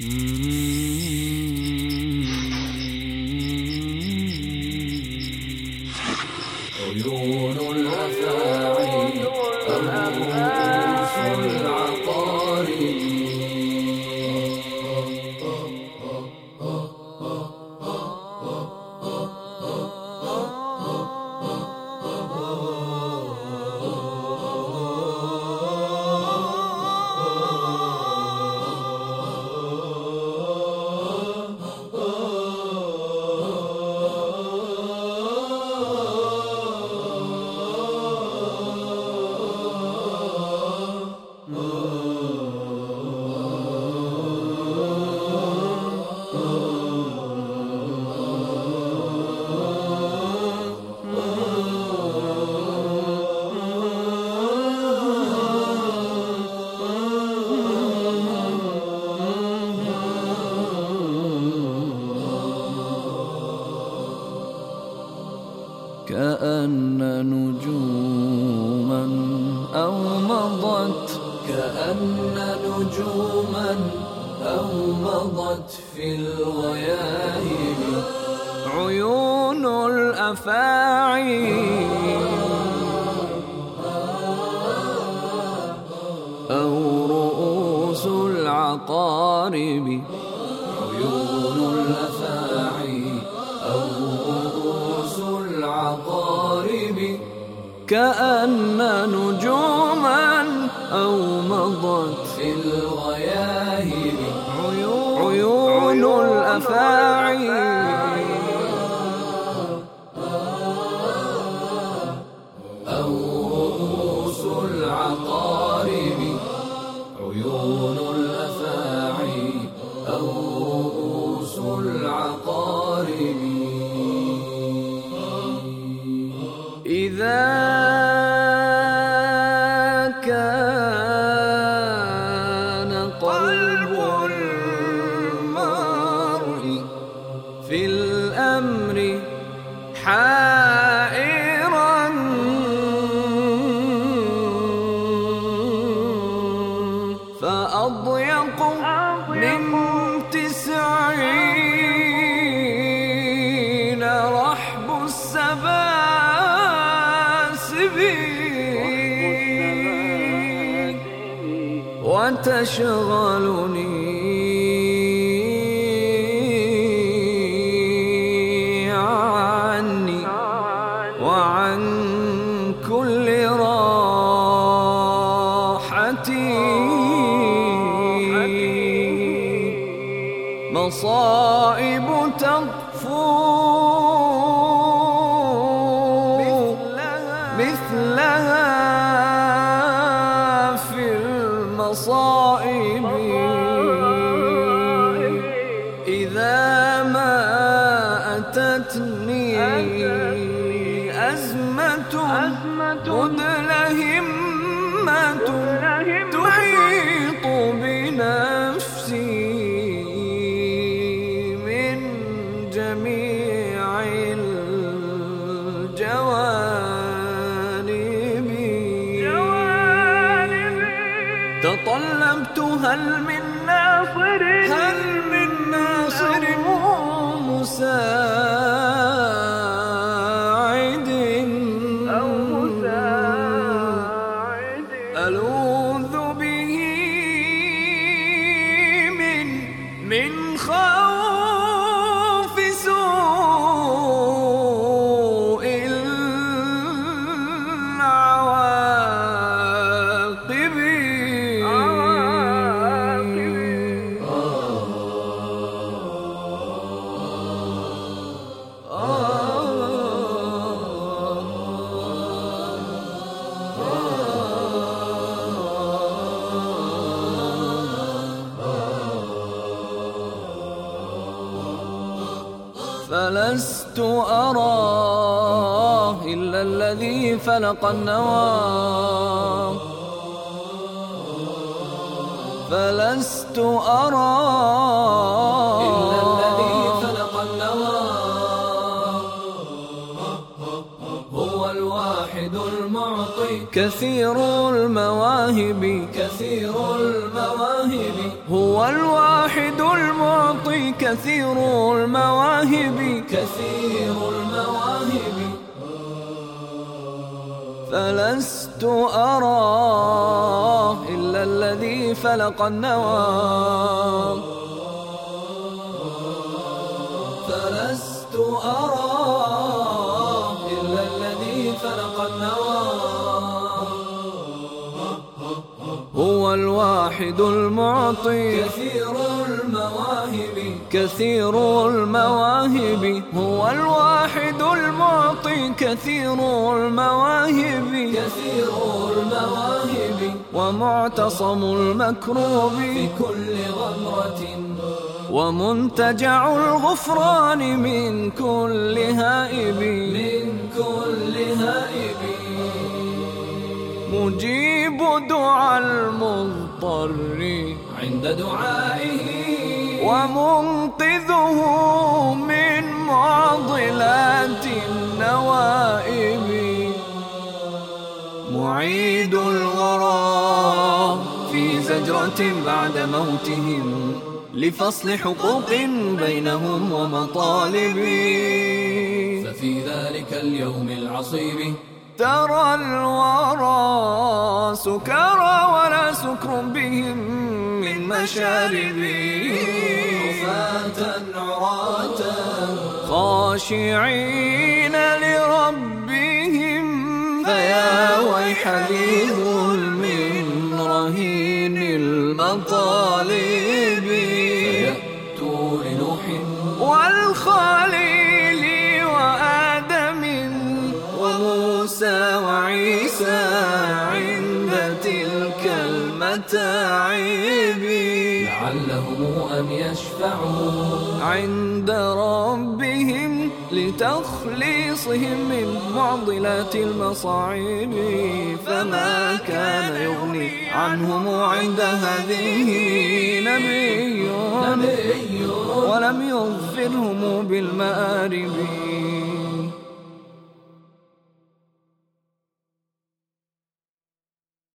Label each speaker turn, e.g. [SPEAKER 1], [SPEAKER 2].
[SPEAKER 1] عيون كأن نجوما أو مضت كأن نجوما أو مضت في الغياهب عيون الأفاعي أو رؤوس العقارب كأن نجوما أو مضت في الغياهب عيون الأفاعي أو العقارب عيون الأفاعي أو العقارب في الأمر حائرا. فأضيق من تسعين رحب السباسب وتشغلني مصائب تطفو مثلها في المصائب. تطلبت هل من ناصر؟ هل من ناصر مساعد؟ أو مساعد؟ ألوذ فلست أرى إلا الذي فلق النوى. فلست أرى الواحد المعطي. كثير المواهب.
[SPEAKER 2] كثير المواهب.
[SPEAKER 1] هو الواحد المعطي. كثير المواهب.
[SPEAKER 2] كثير المواهب.
[SPEAKER 1] فلست أرى إلا الذي فلق النوى. هو الواحد المعطي.
[SPEAKER 2] كثير المواهب.
[SPEAKER 1] كثير المواهب. هو الواحد المعطي. كثير المواهب.
[SPEAKER 2] كثير المواهب.
[SPEAKER 1] ومعتصم المكروب.
[SPEAKER 2] في كل غمرة.
[SPEAKER 1] ومنتجع الغفران. من كل هائب.
[SPEAKER 2] من كل هائب.
[SPEAKER 1] مجيب دعاء المضطر
[SPEAKER 2] عند دعائه.
[SPEAKER 1] ومنقذه من معضلات النوائب. معيد الورى في زجرة بعد موتهم لفصل حقوق بينهم ومطالب.
[SPEAKER 2] ففي ذلك اليوم العصيب
[SPEAKER 1] ترى الورى سكارى ولا سكر بهم من مشارب
[SPEAKER 2] حفاة عراة
[SPEAKER 1] خاشعين لربهم فيا ويح ذي ظلم رهين المطالب.
[SPEAKER 2] يأتوا لنوح
[SPEAKER 1] المتاعب
[SPEAKER 2] لعلهم أن يشفعوا.
[SPEAKER 1] عند ربهم لتخليصهم من معضلات المصاعب. فما كان يغني عنهم عند هذه نبي.
[SPEAKER 2] نبي.
[SPEAKER 1] ولم يظفرهم بالمآرب.